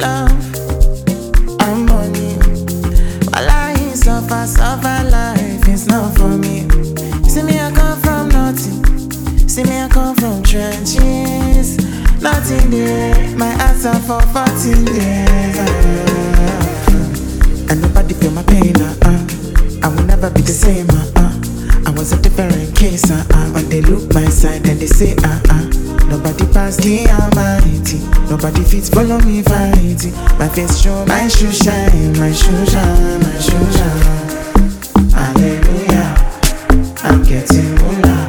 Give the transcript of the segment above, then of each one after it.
love and money. While I suffer, suffer life is not for me. See me, I come from nothing. See me, I come from trenches. Nothing there. My answer for 14 days. ah. And nobody feel my pain. Uh, uh. I will never be the same. Uh, uh. I was a different case. Uh, uh. But they look my side and they say, uh, uh. Nobody pass the almighty. Nobody fits follow me fighting. My face show, my shoe shine, my shoe shine, my shoe shine. Hallelujah. I'm getting moolah.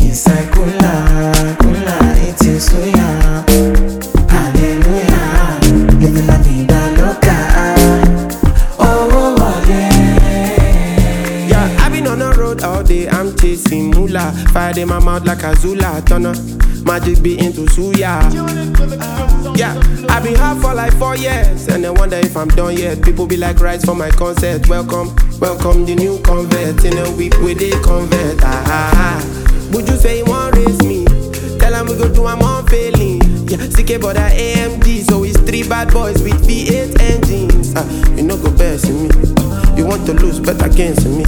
Inside cooler, cooler, eating suya. Day, I'm chasing moolah. Fire in my mouth like a Zula Turner. Magic be into suya. Yeah, I've been hard for like four years, and I wonder if I'm done yet. People be like, rise for my concert. Welcome, welcome the new convert. In a week with they convert. Ah, ah, ah. Would you say you want raise me? Tell them we go do I'm failing. Yeah, CK but that AMG, so it's three bad boys with V8 engines. Ah, you know go best in me. You want to lose, bet against me.